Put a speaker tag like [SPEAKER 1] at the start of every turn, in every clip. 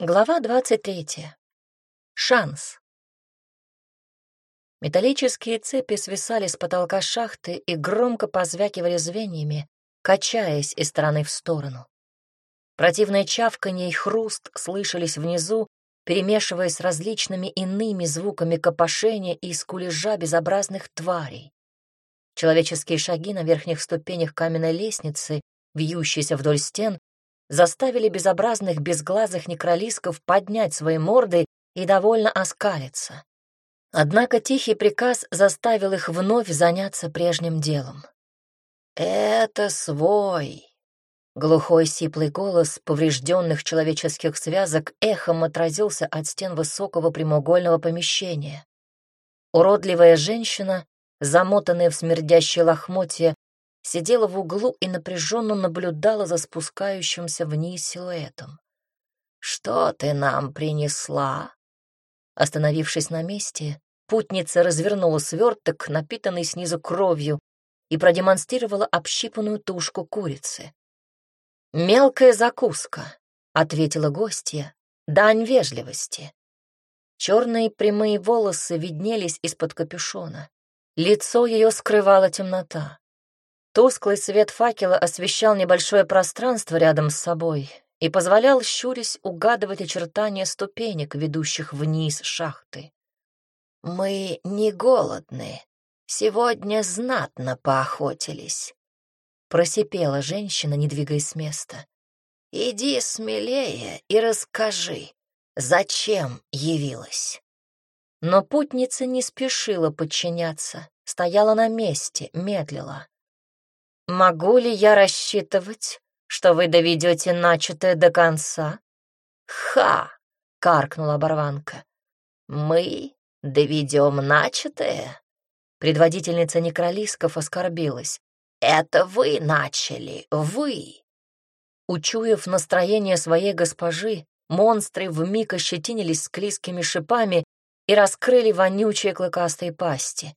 [SPEAKER 1] Глава 23. Шанс. Металлические цепи свисали с потолка шахты и громко позвякивали звеньями, качаясь из стороны в сторону. Противное чавканье и хруст слышались внизу, перемешиваясь с различными иными звуками копошения и скулежа безобразных тварей. Человеческие шаги на верхних ступенях каменной лестницы, вьющиеся вдоль стен, заставили безобразных безглазых некролисков поднять свои морды и довольно оскалиться. Однако тихий приказ заставил их вновь заняться прежним делом. «Это свой!» Глухой сиплый голос поврежденных человеческих связок эхом отразился от стен высокого прямоугольного помещения. Уродливая женщина, замотанная в смердящее лохмотье, сидела в углу и напряженно наблюдала за спускающимся вниз силуэтом. «Что ты нам принесла?» Остановившись на месте, путница развернула сверток, напитанный снизу кровью, и продемонстрировала общипанную тушку курицы. «Мелкая закуска», — ответила гостья, — «дань вежливости». Черные прямые волосы виднелись из-под капюшона. Лицо ее скрывала темнота. Тусклый свет факела освещал небольшое пространство рядом с собой и позволял, щурясь, угадывать очертания ступенек, ведущих вниз шахты. «Мы не голодны. Сегодня знатно поохотились», — просипела женщина, не двигаясь с места. «Иди смелее и расскажи, зачем явилась?» Но путница не спешила подчиняться, стояла на месте, медлила. Могу ли я рассчитывать, что вы доведете начатое до конца? Ха! каркнула оборванка. Мы доведем начатое? Предводительница некролисков оскорбилась. Это вы начали, вы. Учуяв настроение своей госпожи, монстры вмиг ощетинились склизкими шипами и раскрыли вонючие клыкастые пасти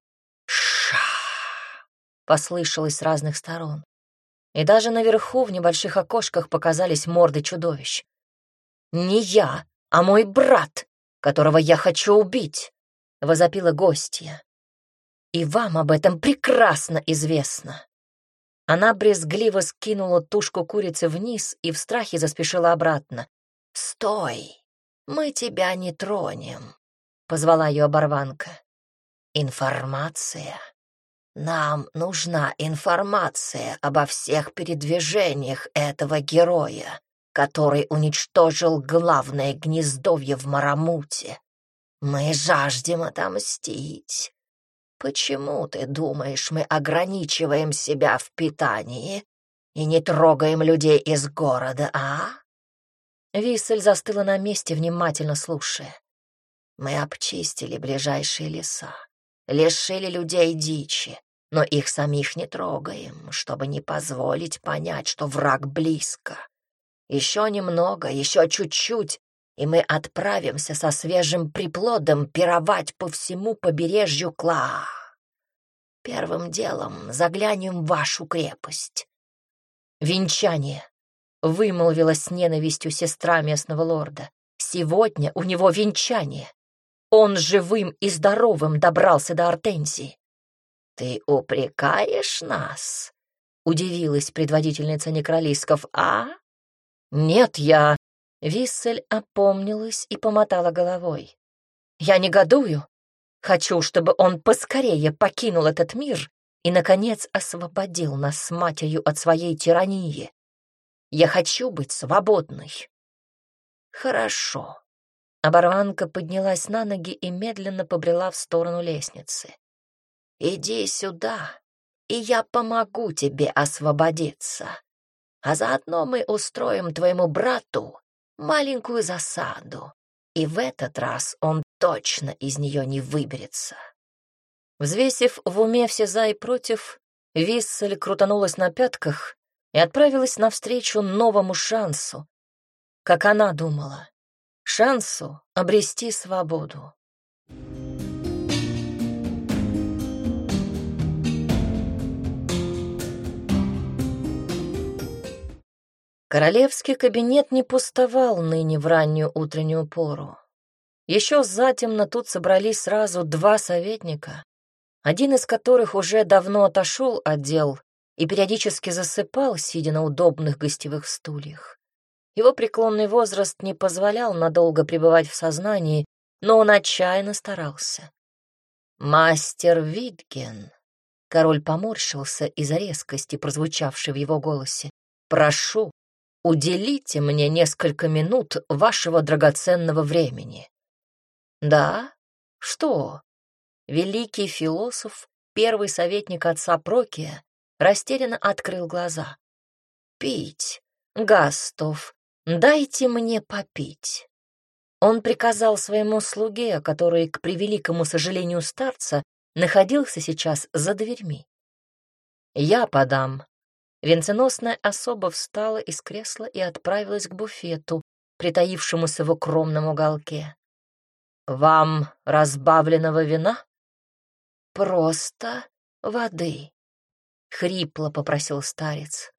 [SPEAKER 1] послышалось с разных сторон. И даже наверху в небольших окошках показались морды чудовищ. «Не я, а мой брат, которого я хочу убить!» — возопила гостья. «И вам об этом прекрасно известно!» Она брезгливо скинула тушку курицы вниз и в страхе заспешила обратно. «Стой! Мы тебя не тронем!» — позвала ее оборванка. «Информация нам нужна информация обо всех передвижениях этого героя, который уничтожил главное гнездовье в Марамуте. Мы жаждем отомстить. Почему, ты думаешь, мы ограничиваем себя в питании и не трогаем людей из города, а? Виссель застыла на месте, внимательно слушая. Мы обчистили ближайшие леса лишили людей дичи, но их самих не трогаем, чтобы не позволить понять, что враг близко. Еще немного, еще чуть-чуть, и мы отправимся со свежим приплодом пировать по всему побережью Кла. Первым делом заглянем в вашу крепость. Венчание, — вымолвила с ненавистью сестра местного лорда. Сегодня у него венчание. Он живым и здоровым добрался до Артензии. «Ты упрекаешь нас?» — удивилась предводительница некролисков. «А?» «Нет, я...» Виссель опомнилась и помотала головой. «Я негодую. Хочу, чтобы он поскорее покинул этот мир и, наконец, освободил нас с матерью от своей тирании. Я хочу быть свободной». «Хорошо», Оборванка поднялась на ноги и медленно побрела в сторону лестницы. «Иди сюда, и я помогу тебе освободиться. А заодно мы устроим твоему брату маленькую засаду, и в этот раз он точно из нее не выберется». Взвесив в уме все за и против, Виссель крутанулась на пятках и отправилась навстречу новому шансу, как она думала шансу обрести свободу. Королевский кабинет не пустовал ныне в раннюю утреннюю пору. Еще затемно тут собрались сразу два советника, один из которых уже давно отошел от дел и периодически засыпал, сидя на удобных гостевых стульях. Его преклонный возраст не позволял надолго пребывать в сознании, но он отчаянно старался. «Мастер Витген», — король поморщился из-за резкости, прозвучавшей в его голосе, «прошу, уделите мне несколько минут вашего драгоценного времени». «Да? Что?» Великий философ, первый советник отца Прокия, растерянно открыл глаза. «Пить, Гастов, дайте мне попить». Он приказал своему слуге, который, к превеликому сожалению старца, находился сейчас за дверьми. «Я подам». Венценосная особа встала из кресла и отправилась к буфету, притаившемуся в укромном уголке. «Вам разбавленного вина?» «Просто воды», — хрипло попросил старец.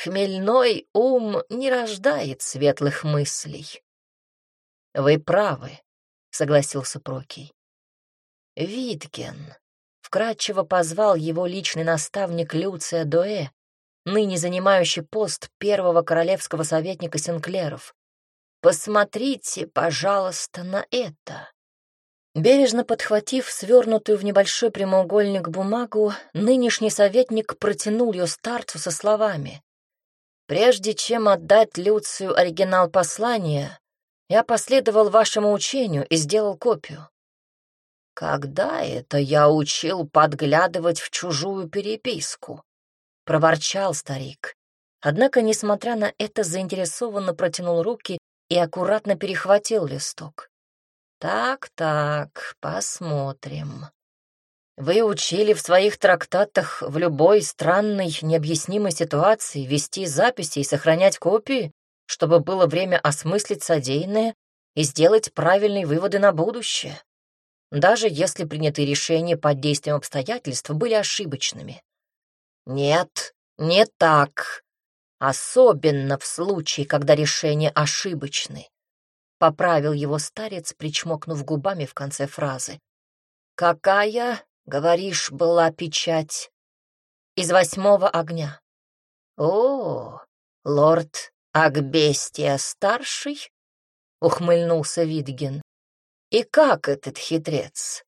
[SPEAKER 1] «Хмельной ум не рождает светлых мыслей». «Вы правы», — согласился Прокий. «Витген», — вкратчиво позвал его личный наставник Люция Дуэ, ныне занимающий пост первого королевского советника Синклеров. «Посмотрите, пожалуйста, на это». Бережно подхватив свернутую в небольшой прямоугольник бумагу, нынешний советник протянул ее старцу со словами. «Прежде чем отдать Люцию оригинал послания, я последовал вашему учению и сделал копию». «Когда это я учил подглядывать в чужую переписку?» — проворчал старик. Однако, несмотря на это, заинтересованно протянул руки и аккуратно перехватил листок. Так-так, посмотрим. Вы учили в своих трактатах в любой странной, необъяснимой ситуации вести записи и сохранять копии, чтобы было время осмыслить содеянное и сделать правильные выводы на будущее, даже если принятые решения под действием обстоятельств были ошибочными. Нет, не так. Особенно в случае, когда решения ошибочны. Поправил его старец, причмокнув губами в конце фразы. «Какая, говоришь, была печать?» «Из восьмого огня». «О, лорд Акбестия-старший?» — ухмыльнулся Видген. «И как этот хитрец?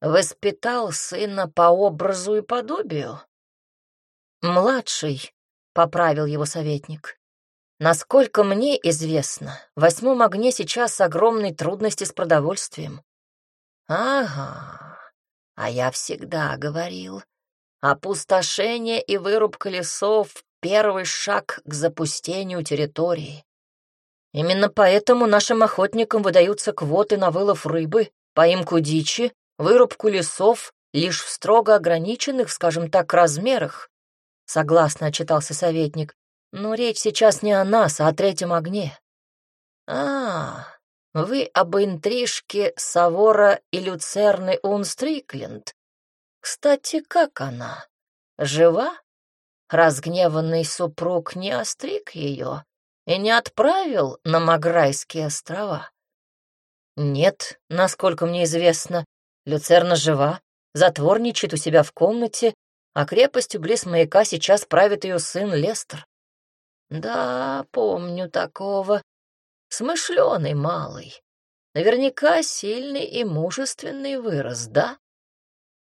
[SPEAKER 1] Воспитал сына по образу и подобию?» «Младший», — поправил его советник. Насколько мне известно, в восьмом огне сейчас огромные трудности с продовольствием. Ага, а я всегда говорил, опустошение и вырубка лесов — первый шаг к запустению территории. Именно поэтому нашим охотникам выдаются квоты на вылов рыбы, поимку дичи, вырубку лесов лишь в строго ограниченных, скажем так, размерах. Согласно отчитался советник, но речь сейчас не о нас, а о третьем огне. А, вы об интрижке Савора и Люцерны Унстрикленд. Кстати, как она? Жива? Разгневанный супруг не остриг ее и не отправил на Маграйские острова? Нет, насколько мне известно, Люцерна жива, затворничает у себя в комнате, а крепостью близ маяка сейчас правит ее сын Лестер. Да, помню такого. Смышленый малый. Наверняка сильный и мужественный вырос, да?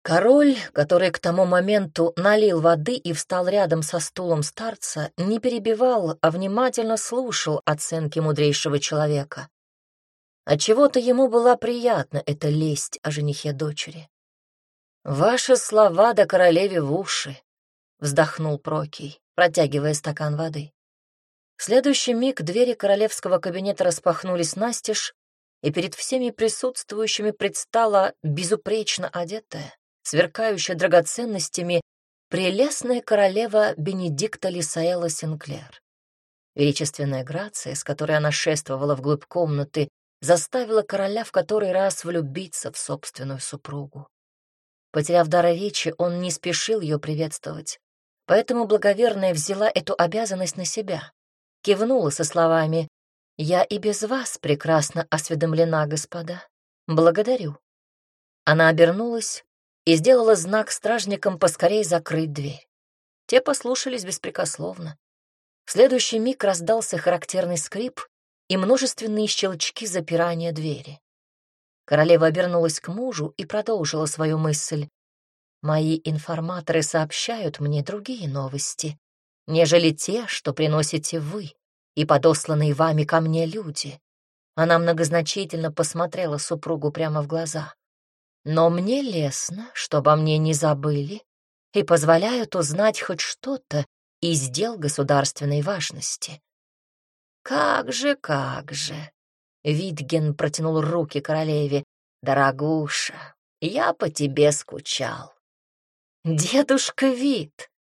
[SPEAKER 1] Король, который к тому моменту налил воды и встал рядом со стулом старца, не перебивал, а внимательно слушал оценки мудрейшего человека. Отчего-то ему была приятна эта лесть о женихе дочери. «Ваши слова до королеве в уши», — вздохнул Прокий, протягивая стакан воды. В следующий миг двери королевского кабинета распахнулись настежь, и перед всеми присутствующими предстала безупречно одетая, сверкающая драгоценностями, прелестная королева Бенедикта Лисаэла Синклер. Величественная грация, с которой она шествовала вглубь комнаты, заставила короля в который раз влюбиться в собственную супругу. Потеряв дар речи, он не спешил ее приветствовать, поэтому благоверная взяла эту обязанность на себя кивнула со словами «Я и без вас прекрасно осведомлена, господа. Благодарю». Она обернулась и сделала знак стражникам поскорей закрыть дверь. Те послушались беспрекословно. В следующий миг раздался характерный скрип и множественные щелчки запирания двери. Королева обернулась к мужу и продолжила свою мысль. «Мои информаторы сообщают мне другие новости, нежели те, что приносите вы и подосланные вами ко мне люди». Она многозначительно посмотрела супругу прямо в глаза. «Но мне лестно, что обо мне не забыли и позволяют узнать хоть что-то из дел государственной важности». «Как же, как же!» Витген протянул руки королеве. «Дорогуша, я по тебе скучал». «Дедушка Вит!»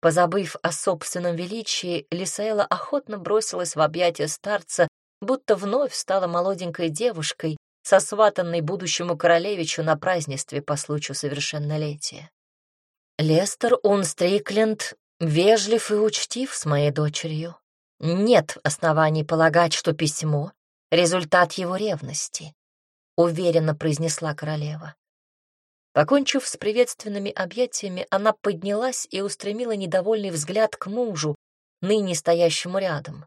[SPEAKER 1] Позабыв о собственном величии, Лисаэла охотно бросилась в объятия старца, будто вновь стала молоденькой девушкой, сосватанной будущему королевичу на празднестве по случаю совершеннолетия. Лестер Унстрикленд вежлив и учтив с моей дочерью. Нет оснований полагать, что письмо — результат его ревности, — уверенно произнесла королева. Покончив с приветственными объятиями, она поднялась и устремила недовольный взгляд к мужу, ныне стоящему рядом.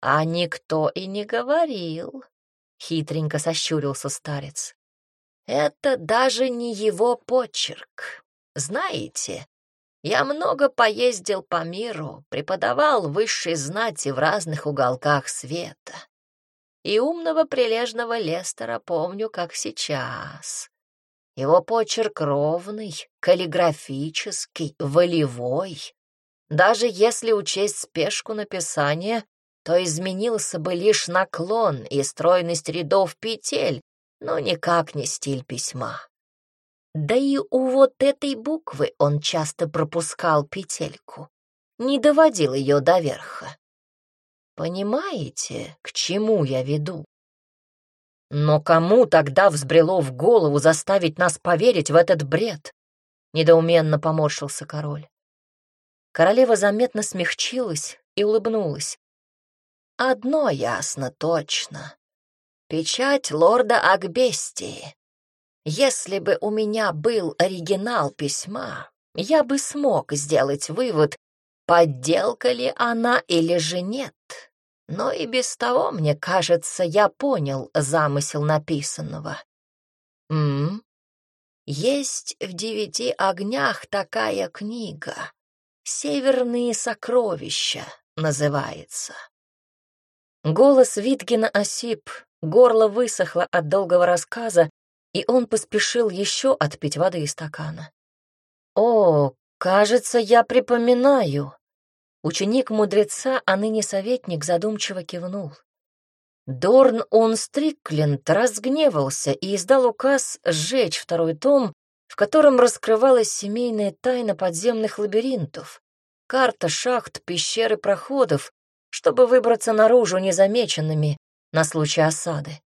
[SPEAKER 1] «А никто и не говорил», — хитренько сощурился старец. «Это даже не его почерк. Знаете, я много поездил по миру, преподавал высшей знати в разных уголках света. И умного прилежного Лестера помню, как сейчас. Его почерк ровный, каллиграфический, волевой. Даже если учесть спешку написания, то изменился бы лишь наклон и стройность рядов петель, но никак не стиль письма. Да и у вот этой буквы он часто пропускал петельку, не доводил ее до верха. Понимаете, к чему я веду? Но кому тогда взбрело в голову заставить нас поверить в этот бред? Недоуменно поморщился король. Королева заметно смягчилась и улыбнулась. Одно ясно точно. Печать лорда Акбестии. Если бы у меня был оригинал письма, я бы смог сделать вывод, подделка ли она или же нет. Но и без того, мне кажется, я понял замысел написанного. М, Есть в девяти огнях такая книга. «Северные сокровища» называется. Голос Витгена осип, горло высохло от долгого рассказа, и он поспешил еще отпить воды из стакана. «О, кажется, я припоминаю». Ученик мудреца, а ныне советник, задумчиво кивнул. Дорн он Стрикленд разгневался и издал указ сжечь второй том, в котором раскрывалась семейная тайна подземных лабиринтов, карта шахт, пещер и проходов, чтобы выбраться наружу незамеченными на случай осады.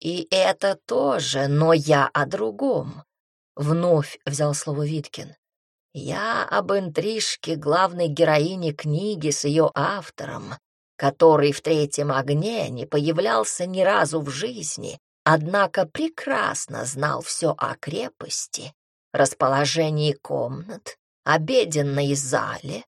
[SPEAKER 1] «И это тоже, но я о другом», — вновь взял слово Виткин. «Я об интрижке главной героини книги с ее автором, который в третьем огне не появлялся ни разу в жизни, однако прекрасно знал все о крепости, расположении комнат, обеденной зале.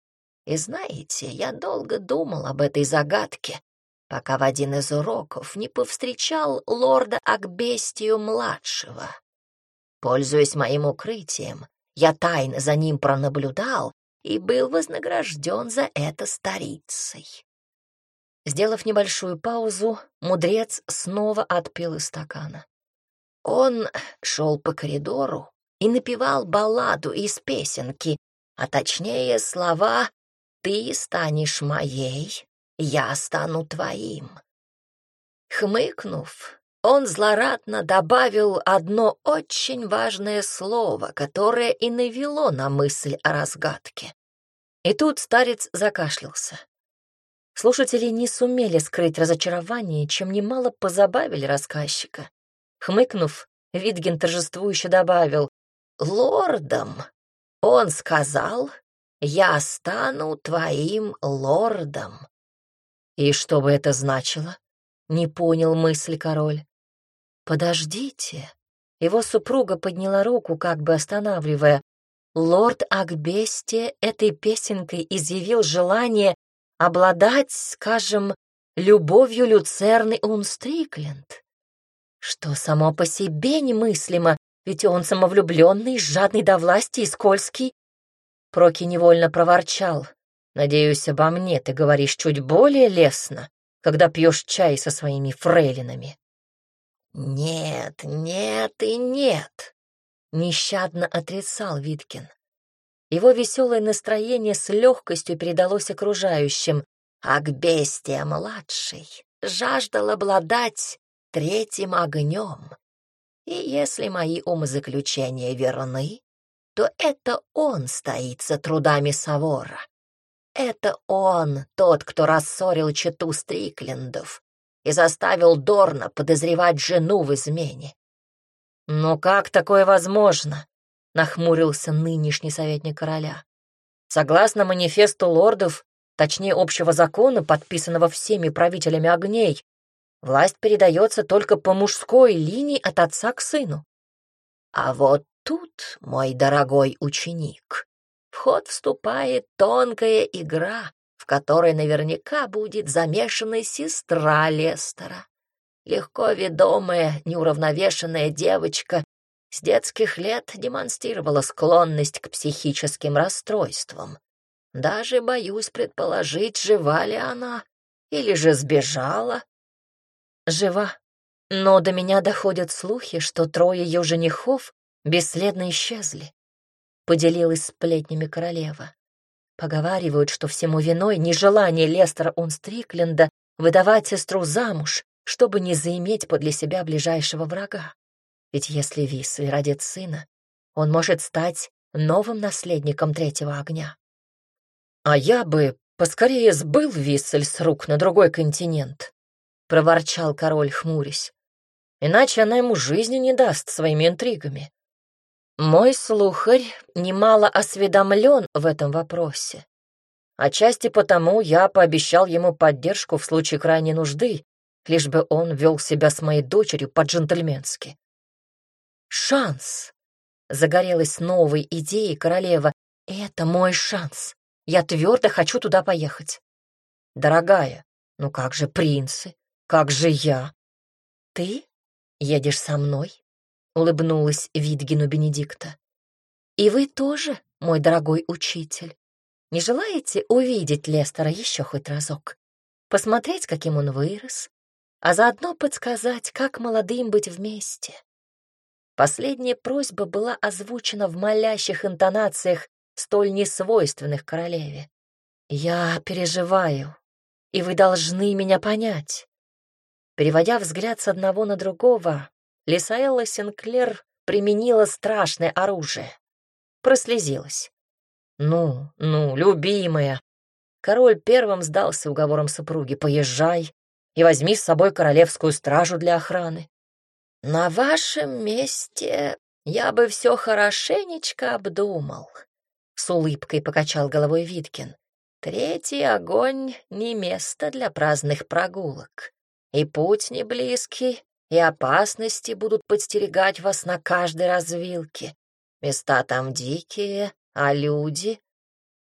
[SPEAKER 1] И знаете, я долго думал об этой загадке, пока в один из уроков не повстречал лорда Акбестию-младшего. Пользуясь моим укрытием, я тайно за ним пронаблюдал и был вознагражден за это старицей. Сделав небольшую паузу, мудрец снова отпил из стакана. Он шел по коридору и напевал балладу из песенки, а точнее слова «Ты станешь моей, я стану твоим». Хмыкнув, он злорадно добавил одно очень важное слово, которое и навело на мысль о разгадке. И тут старец закашлялся. Слушатели не сумели скрыть разочарование, чем немало позабавили рассказчика. Хмыкнув, Витген торжествующе добавил «Лордом». Он сказал «Я стану твоим лордом». «И что бы это значило?» — не понял мысль король. «Подождите». Его супруга подняла руку, как бы останавливая. Лорд Акбестия этой песенкой изъявил желание обладать, скажем, любовью Люцерны Унстрикленд. Что само по себе немыслимо, ведь он самовлюбленный, жадный до власти и скользкий. Проки невольно проворчал. «Надеюсь, обо мне ты говоришь чуть более лестно, когда пьешь чай со своими фрейлинами». «Нет, нет и нет», — нещадно отрицал Виткин. Его веселое настроение с легкостью передалось окружающим, а к бестия-младший жаждал обладать третьим огнем. И если мои умозаключения верны, то это он стоит за трудами Савора. Это он, тот, кто рассорил чету Стриклендов и заставил Дорна подозревать жену в измене. «Но как такое возможно?» — нахмурился нынешний советник короля. «Согласно манифесту лордов, точнее общего закона, подписанного всеми правителями огней, власть передается только по мужской линии от отца к сыну. А вот тут, мой дорогой ученик, в ход вступает тонкая игра, в которой наверняка будет замешана сестра Лестера. Легко ведомая, неуравновешенная девочка с детских лет демонстрировала склонность к психическим расстройствам. Даже боюсь предположить, жива ли она или же сбежала. Жива, но до меня доходят слухи, что трое ее женихов бесследно исчезли. Поделилась сплетнями королева. Поговаривают, что всему виной нежелание Лестера Унстрикленда выдавать сестру замуж, чтобы не заиметь подле себя ближайшего врага. Ведь если Висли родит сына, он может стать новым наследником третьего огня. «А я бы поскорее сбыл Виссель с рук на другой континент», — проворчал король, хмурясь. «Иначе она ему жизни не даст своими интригами». Мой слухарь немало осведомлен в этом вопросе. Отчасти потому я пообещал ему поддержку в случае крайней нужды, лишь бы он вел себя с моей дочерью по-джентльменски. «Шанс!» — загорелась новой идеей королева. «Это мой шанс. Я твердо хочу туда поехать. Дорогая, ну как же принцы? Как же я? Ты едешь со мной? Улыбнулась Видгину Бенедикта. И вы тоже, мой дорогой учитель. Не желаете увидеть Лестера еще хоть разок? Посмотреть, каким он вырос, а заодно подсказать, как молодым быть вместе. Последняя просьба была озвучена в молящих интонациях столь несвойственных королеве. «Я переживаю, и вы должны меня понять». Переводя взгляд с одного на другого, Лисаэлла Синклер применила страшное оружие. Прослезилась. «Ну, ну, любимая!» Король первым сдался уговорам супруги. «Поезжай и возьми с собой королевскую стражу для охраны». «На вашем месте я бы все хорошенечко обдумал», — с улыбкой покачал головой Виткин. «Третий огонь — не место для праздных прогулок. И путь не близкий, и опасности будут подстерегать вас на каждой развилке. Места там дикие, а люди...»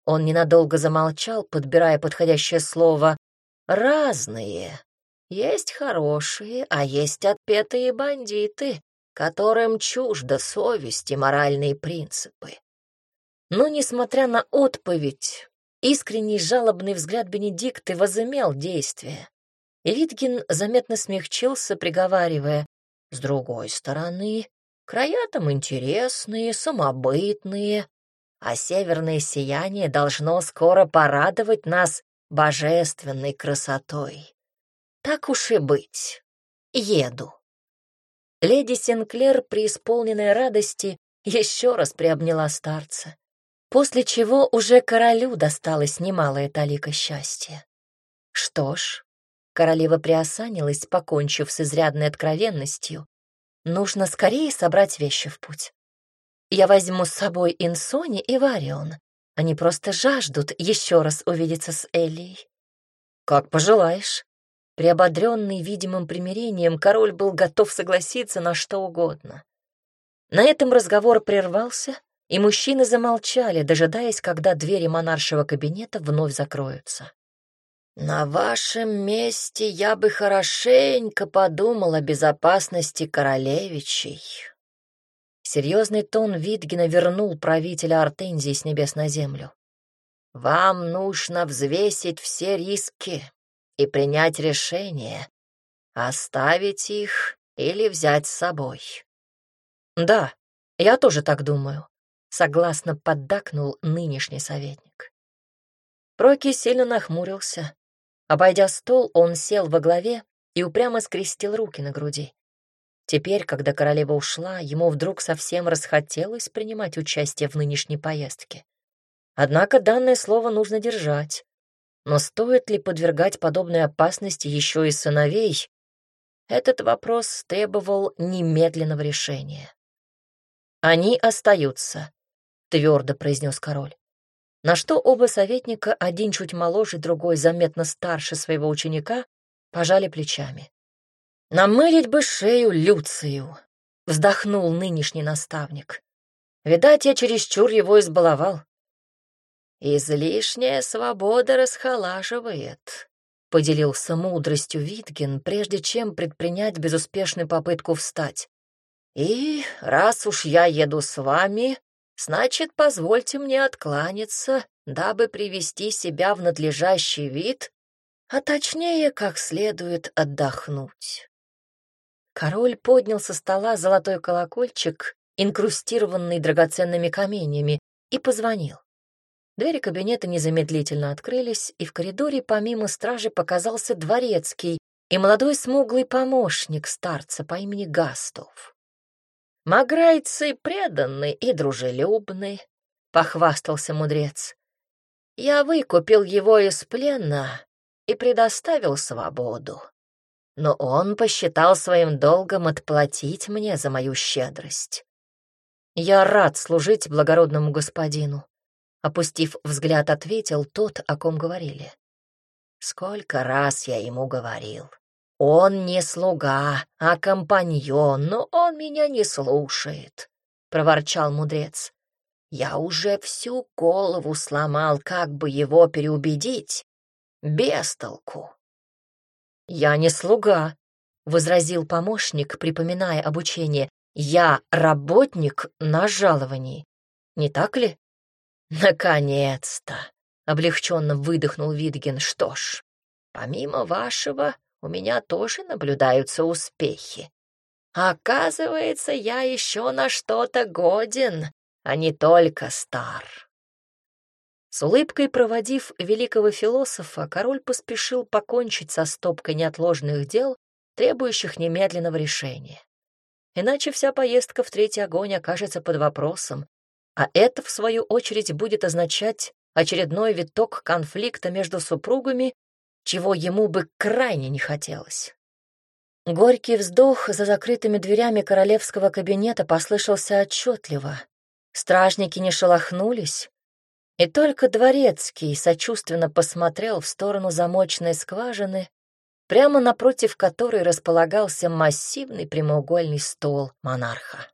[SPEAKER 1] Он ненадолго замолчал, подбирая подходящее слово «разные». Есть хорошие, а есть отпетые бандиты, которым чужда совесть и моральные принципы. Но, несмотря на отповедь, искренний жалобный взгляд Бенедикты возымел действие. И Витгин заметно смягчился, приговаривая, «С другой стороны, края там интересные, самобытные, а северное сияние должно скоро порадовать нас божественной красотой. Так уж и быть, еду». Леди Синклер, преисполненной радости, еще раз приобняла старца после чего уже королю досталось немалое талика счастья. Что ж, королева приосанилась, покончив с изрядной откровенностью. Нужно скорее собрать вещи в путь. Я возьму с собой Инсони и Варион. Они просто жаждут еще раз увидеться с Элией. Как пожелаешь. Приободренный видимым примирением, король был готов согласиться на что угодно. На этом разговор прервался, и мужчины замолчали, дожидаясь, когда двери монаршего кабинета вновь закроются. «На вашем месте я бы хорошенько подумал о безопасности королевичей». Серьезный тон Витгена вернул правителя Артензии с небес на землю. «Вам нужно взвесить все риски и принять решение, оставить их или взять с собой». «Да, я тоже так думаю», — согласно поддакнул нынешний советник. Проки сильно нахмурился, Обойдя стол, он сел во главе и упрямо скрестил руки на груди. Теперь, когда королева ушла, ему вдруг совсем расхотелось принимать участие в нынешней поездке. Однако данное слово нужно держать. Но стоит ли подвергать подобной опасности еще и сыновей? Этот вопрос требовал немедленного решения. «Они остаются», — твердо произнес король. На что оба советника, один чуть моложе, другой заметно старше своего ученика, пожали плечами. «Намылить бы шею Люцию», — вздохнул нынешний наставник. «Видать, я чересчур его избаловал». «Излишняя свобода расхолаживает», — поделился мудростью Витген, прежде чем предпринять безуспешную попытку встать. «И раз уж я еду с вами, Значит, позвольте мне откланяться, дабы привести себя в надлежащий вид, а точнее, как следует отдохнуть. Король поднял со стола золотой колокольчик, инкрустированный драгоценными каменьями, и позвонил. Двери кабинета незамедлительно открылись, и в коридоре помимо стражи показался дворецкий и молодой смуглый помощник старца по имени Гастов. Маграйцы преданны и дружелюбны, — похвастался мудрец. Я выкупил его из плена и предоставил свободу. Но он посчитал своим долгом отплатить мне за мою щедрость. Я рад служить благородному господину, — опустив взгляд, ответил тот, о ком говорили. Сколько раз я ему говорил. «Он не слуга, а компаньон, но он меня не слушает», — проворчал мудрец. «Я уже всю голову сломал, как бы его переубедить. Без толку». «Я не слуга», — возразил помощник, припоминая обучение. «Я работник на жаловании. Не так ли?» «Наконец-то!» — облегченно выдохнул Видген. «Что ж, помимо вашего, у меня тоже наблюдаются успехи. Оказывается, я еще на что-то годен, а не только стар. С улыбкой проводив великого философа, король поспешил покончить со стопкой неотложных дел, требующих немедленного решения. Иначе вся поездка в третий огонь окажется под вопросом, а это, в свою очередь, будет означать очередной виток конфликта между супругами чего ему бы крайне не хотелось. Горький вздох за закрытыми дверями королевского кабинета послышался отчетливо. Стражники не шелохнулись, и только дворецкий сочувственно посмотрел в сторону замочной скважины, прямо напротив которой располагался массивный прямоугольный стол монарха.